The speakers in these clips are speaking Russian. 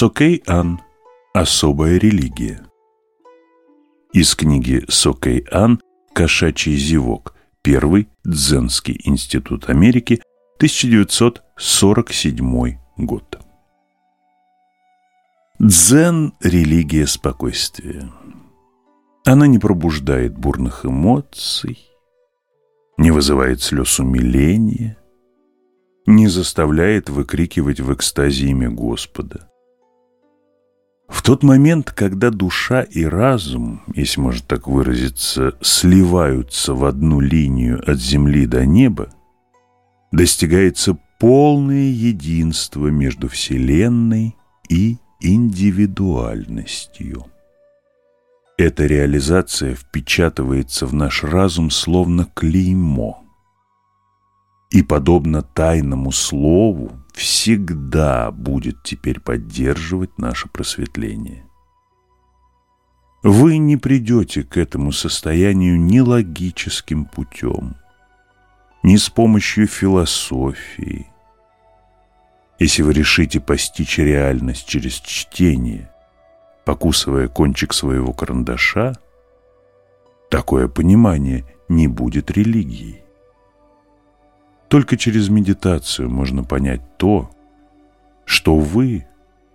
Сокей-Ан. Особая религия. Из книги Сокей-Ан «Кошачий зевок. Первый Дзенский институт Америки. 1947 год». Дзен – религия спокойствия. Она не пробуждает бурных эмоций, не вызывает слез умиления, не заставляет выкрикивать в экстазе имя Господа. В тот момент, когда душа и разум, если можно так выразиться, сливаются в одну линию от земли до неба, достигается полное единство между Вселенной и индивидуальностью. Эта реализация впечатывается в наш разум словно клеймо. И, подобно тайному слову, всегда будет теперь поддерживать наше просветление. Вы не придете к этому состоянию ни логическим путем, ни с помощью философии. Если вы решите постичь реальность через чтение, покусывая кончик своего карандаша, такое понимание не будет религией. Только через медитацию можно понять то, что вы,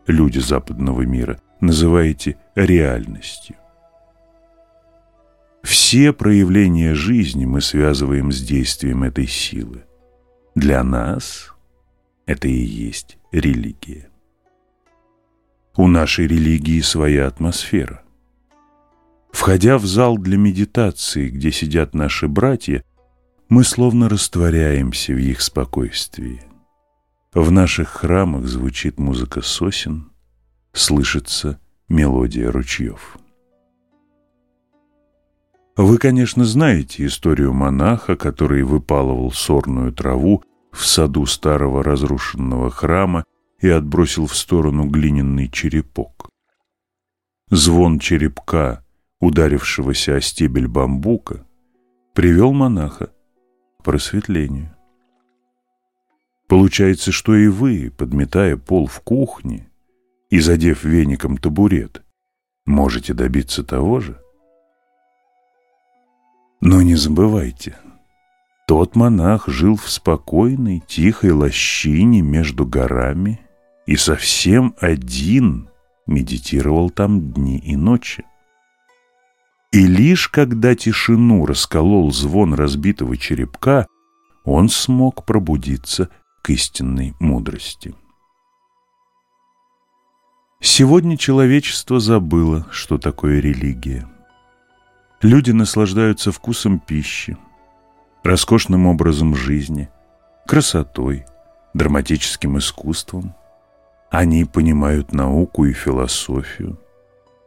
люди западного мира, называете реальностью. Все проявления жизни мы связываем с действием этой силы. Для нас это и есть религия. У нашей религии своя атмосфера. Входя в зал для медитации, где сидят наши братья, мы словно растворяемся в их спокойствии. В наших храмах звучит музыка сосен, слышится мелодия ручьев. Вы, конечно, знаете историю монаха, который выпалывал сорную траву в саду старого разрушенного храма и отбросил в сторону глиняный черепок. Звон черепка, ударившегося о стебель бамбука, привел монаха просветлению. Получается, что и вы, подметая пол в кухне и задев веником табурет, можете добиться того же. Но не забывайте, тот монах жил в спокойной, тихой лощине между горами и совсем один медитировал там дни и ночи. И лишь когда тишину расколол звон разбитого черепка, он смог пробудиться к истинной мудрости. Сегодня человечество забыло, что такое религия. Люди наслаждаются вкусом пищи, роскошным образом жизни, красотой, драматическим искусством. Они понимают науку и философию,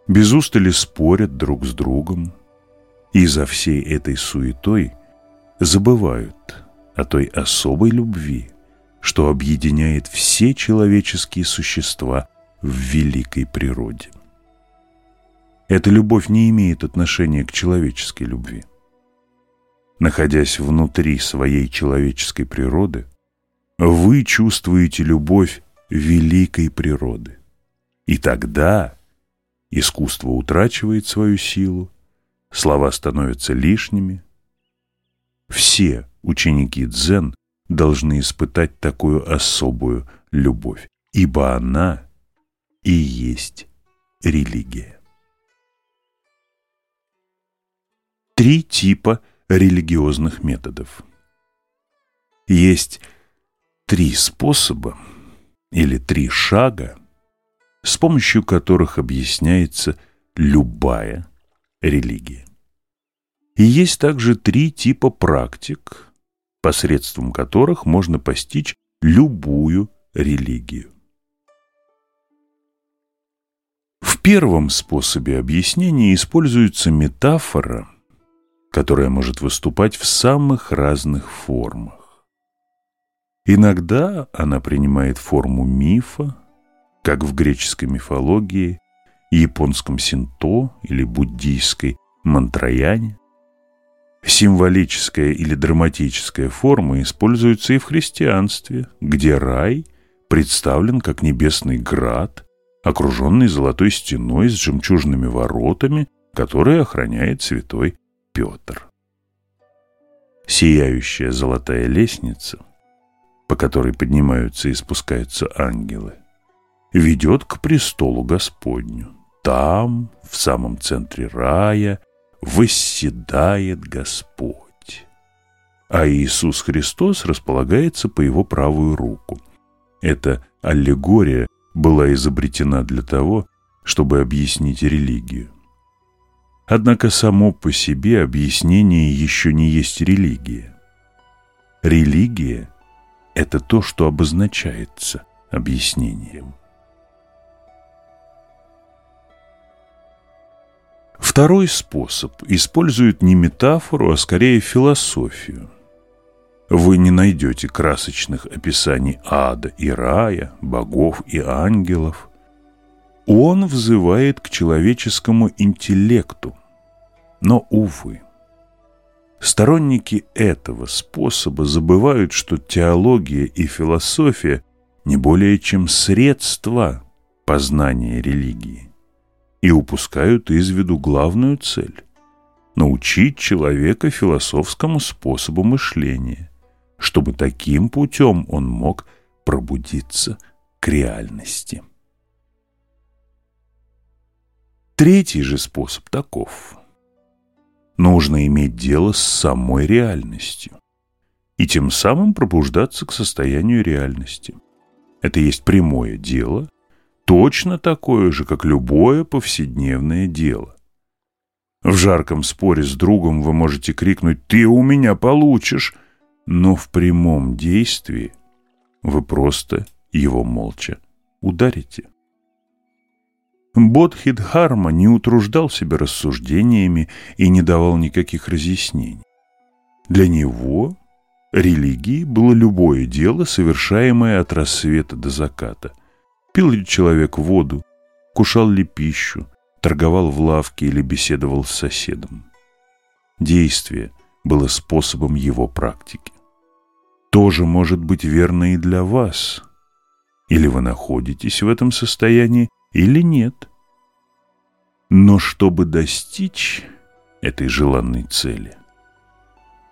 без устали спорят друг с другом и за всей этой суетой забывают о той особой любви, что объединяет все человеческие существа в великой природе. Эта любовь не имеет отношения к человеческой любви. Находясь внутри своей человеческой природы, вы чувствуете любовь великой природы. И тогда Искусство утрачивает свою силу, слова становятся лишними. Все ученики дзен должны испытать такую особую любовь, ибо она и есть религия. Три типа религиозных методов. Есть три способа или три шага, с помощью которых объясняется любая религия. И есть также три типа практик, посредством которых можно постичь любую религию. В первом способе объяснения используется метафора, которая может выступать в самых разных формах. Иногда она принимает форму мифа, как в греческой мифологии, японском синто или буддийской мантраяне. Символическая или драматическая форма используется и в христианстве, где рай представлен как небесный град, окруженный золотой стеной с жемчужными воротами, которые охраняет святой Петр. Сияющая золотая лестница, по которой поднимаются и спускаются ангелы, ведет к престолу Господню. Там, в самом центре рая, восседает Господь. А Иисус Христос располагается по его правую руку. Эта аллегория была изобретена для того, чтобы объяснить религию. Однако само по себе объяснение еще не есть религия. Религия – это то, что обозначается объяснением. Второй способ использует не метафору, а скорее философию. Вы не найдете красочных описаний ада и рая, богов и ангелов. Он взывает к человеческому интеллекту. Но, увы, сторонники этого способа забывают, что теология и философия не более чем средства познания религии и упускают из виду главную цель – научить человека философскому способу мышления, чтобы таким путем он мог пробудиться к реальности. Третий же способ таков. Нужно иметь дело с самой реальностью и тем самым пробуждаться к состоянию реальности. Это есть прямое дело, точно такое же, как любое повседневное дело. В жарком споре с другом вы можете крикнуть «Ты у меня получишь!», но в прямом действии вы просто его молча ударите. Бодхидхарма не утруждал себя рассуждениями и не давал никаких разъяснений. Для него религией было любое дело, совершаемое от рассвета до заката. Пил ли человек воду, кушал ли пищу, торговал в лавке или беседовал с соседом. Действие было способом его практики. Тоже может быть верно и для вас. Или вы находитесь в этом состоянии, или нет. Но чтобы достичь этой желанной цели,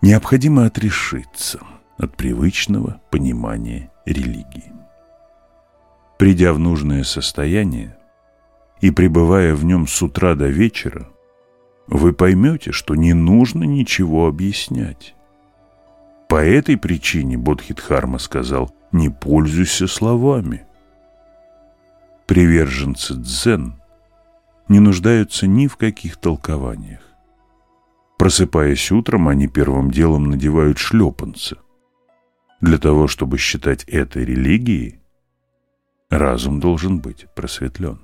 необходимо отрешиться от привычного понимания религии. Придя в нужное состояние и пребывая в нем с утра до вечера, вы поймете, что не нужно ничего объяснять. По этой причине Бодхидхарма сказал «не пользуйся словами». Приверженцы дзен не нуждаются ни в каких толкованиях. Просыпаясь утром, они первым делом надевают шлепанцы. Для того, чтобы считать это религией, разум должен быть просветлен.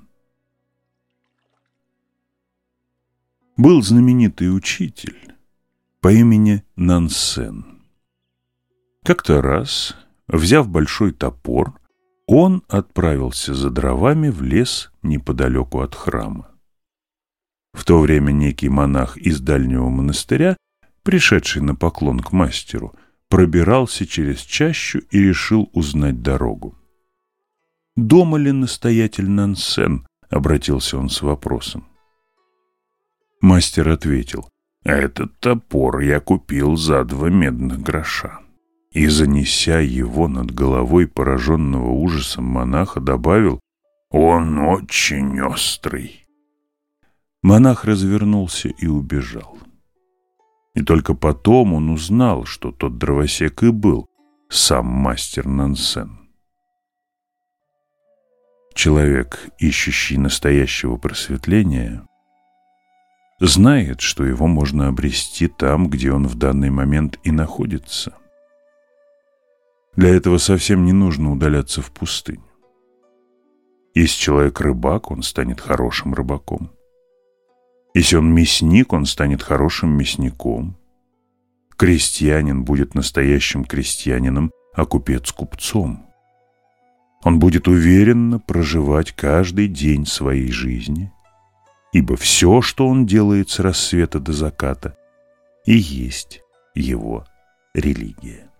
Был знаменитый учитель по имени Нансен. Как-то раз, взяв большой топор, он отправился за дровами в лес неподалеку от храма. В то время некий монах из дальнего монастыря, пришедший на поклон к мастеру, пробирался через чащу и решил узнать дорогу. «Дома ли настоятель Нансен?» — обратился он с вопросом. Мастер ответил, «Этот топор я купил за два медных гроша» и, занеся его над головой пораженного ужасом монаха, добавил «Он очень острый». Монах развернулся и убежал. И только потом он узнал, что тот дровосек и был сам мастер Нансен. Человек, ищущий настоящего просветления, знает, что его можно обрести там, где он в данный момент и находится – для этого совсем не нужно удаляться в пустыню. Если человек рыбак, он станет хорошим рыбаком. Если он мясник, он станет хорошим мясником. Крестьянин будет настоящим крестьянином, а купец – купцом. Он будет уверенно проживать каждый день своей жизни, ибо все, что он делает с рассвета до заката, и есть его религия.